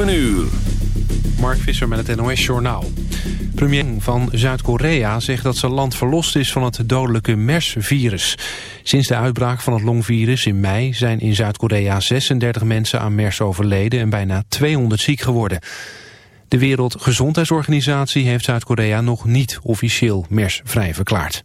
7 uur. Mark Visser met het NOS Journaal. Premier van Zuid-Korea zegt dat zijn land verlost is van het dodelijke MERS-virus. Sinds de uitbraak van het longvirus in mei zijn in Zuid-Korea 36 mensen aan MERS overleden en bijna 200 ziek geworden. De Wereldgezondheidsorganisatie heeft Zuid-Korea nog niet officieel MERS-vrij verklaard.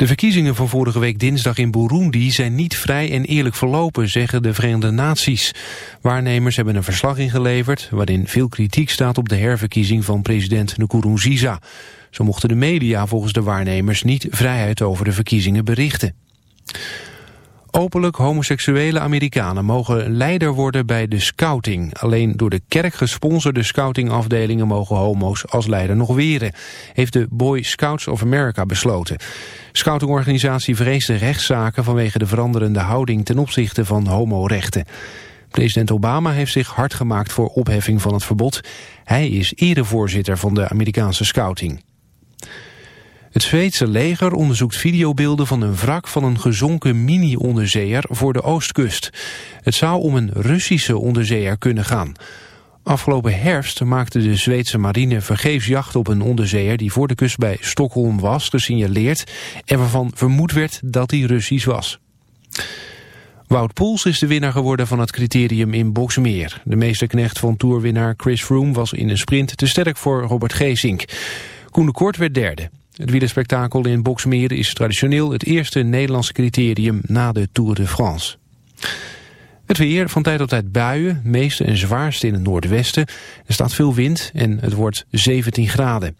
De verkiezingen van vorige week dinsdag in Burundi zijn niet vrij en eerlijk verlopen, zeggen de Verenigde Naties. Waarnemers hebben een verslag ingeleverd waarin veel kritiek staat op de herverkiezing van president Nkurunziza. Zo mochten de media volgens de waarnemers niet vrijheid over de verkiezingen berichten. Openlijk homoseksuele Amerikanen mogen leider worden bij de scouting. Alleen door de kerk gesponsorde scoutingafdelingen mogen homo's als leider nog weren, heeft de Boy Scouts of America besloten. Scoutingorganisatie vreest de rechtszaken vanwege de veranderende houding ten opzichte van homorechten. President Obama heeft zich hard gemaakt voor opheffing van het verbod. Hij is erevoorzitter van de Amerikaanse scouting. Het Zweedse leger onderzoekt videobeelden van een wrak van een gezonken mini-onderzeeër voor de oostkust. Het zou om een Russische onderzeeër kunnen gaan. Afgelopen herfst maakte de Zweedse marine vergeefs jacht op een onderzeeër die voor de kust bij Stockholm was gesignaleerd en waarvan vermoed werd dat hij Russisch was. Wout Poels is de winnaar geworden van het criterium in Boksmeer. De meesterknecht van toerwinnaar Chris Froome was in een sprint te sterk voor Robert Geesink. Koen de Kort werd derde. Het wielerspektakel in Boksmeer is traditioneel het eerste Nederlandse criterium na de Tour de France. Het weer, van tijd tot tijd buien, meeste en zwaarste in het noordwesten. Er staat veel wind en het wordt 17 graden.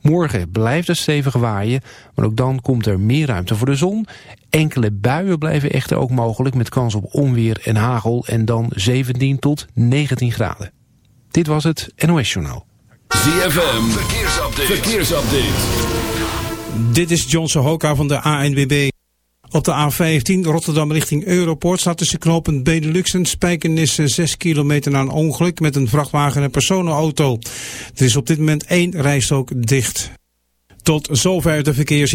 Morgen blijft het stevig waaien, maar ook dan komt er meer ruimte voor de zon. Enkele buien blijven echter ook mogelijk met kans op onweer en hagel en dan 17 tot 19 graden. Dit was het NOS Journaal. ZFM, verkeersupdate. verkeersupdate. Dit is John Sohoka van de ANWB. Op de A15 Rotterdam richting Europoort staat tussen knooppunt Benelux en Spijkenisse 6 kilometer na een ongeluk met een vrachtwagen en personenauto. Er is op dit moment één rijstrook dicht. Tot zover de verkeers...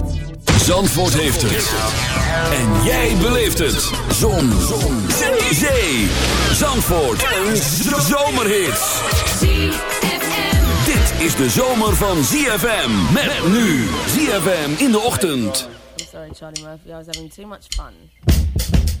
Zandvoort heeft het. En jij beleeft het. Zon. Zon. Zee. Zandvoort. Een zomerhit. Dit is de zomer van ZFM. Met nu ZFM in de ochtend. I'm sorry, Charlie Murphy. I was having too much fun.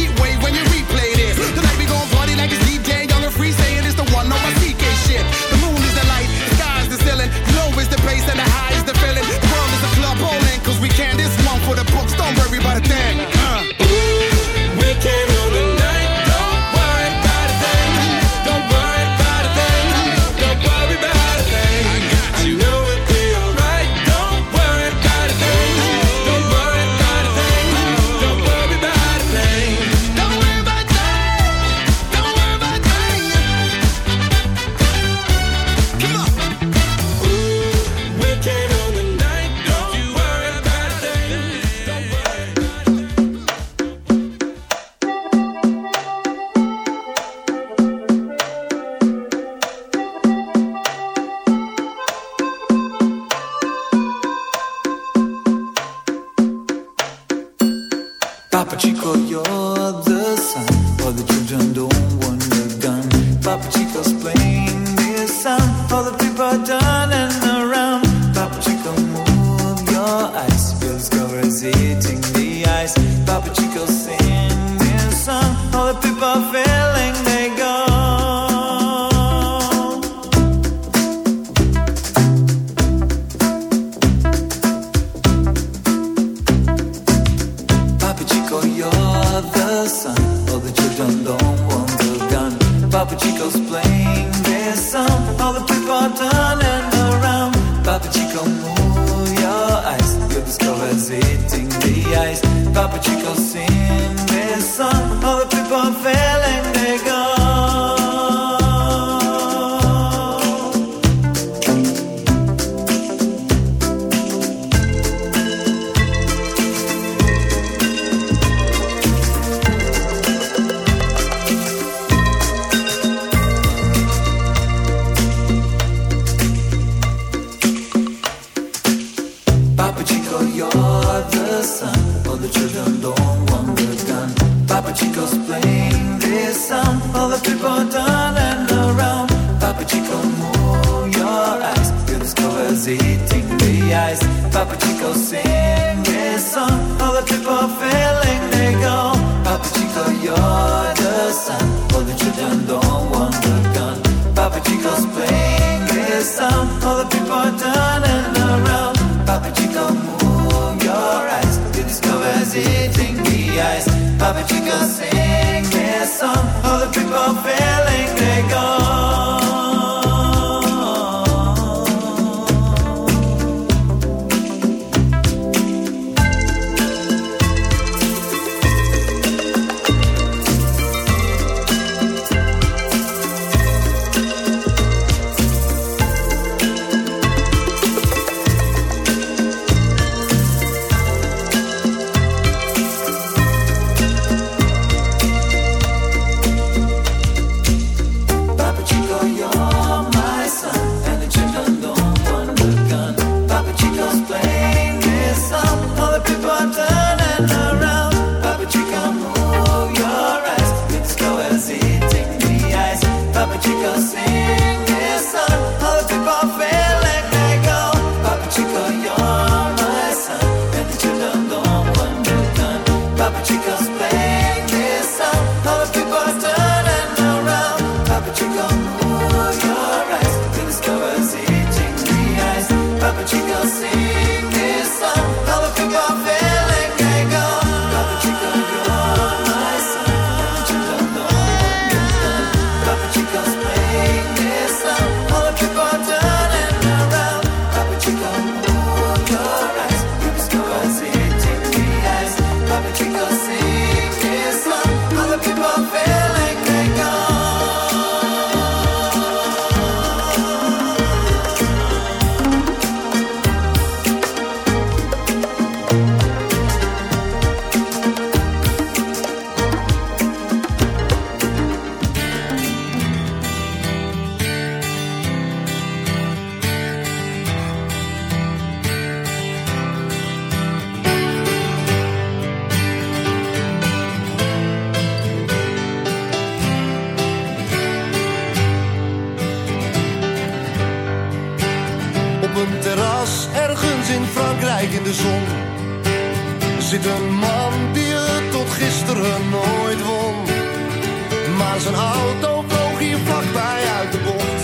auto vloog hier vlakbij uit de bocht.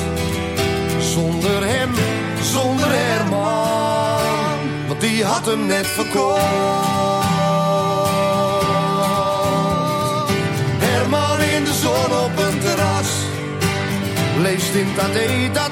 Zonder hem, zonder Herman, want die had hem net verkocht. Herman in de zon op een terras. Leest in AD dat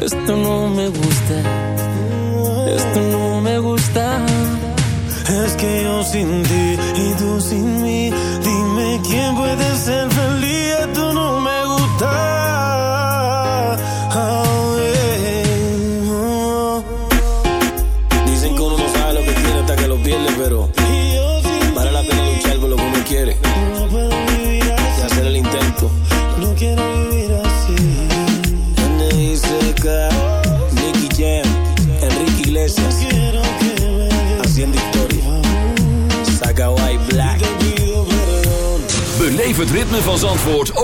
It's us no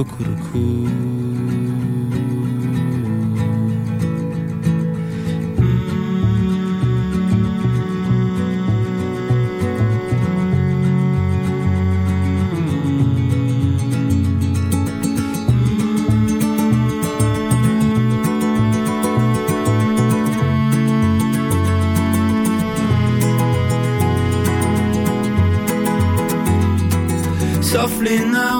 Cuckoo-coo. Softly now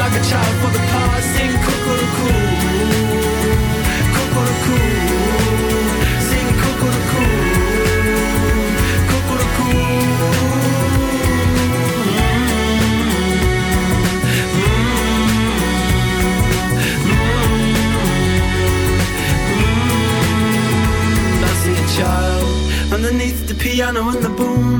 like a child for the past. Sing cuckoo, underneath the piano and the boom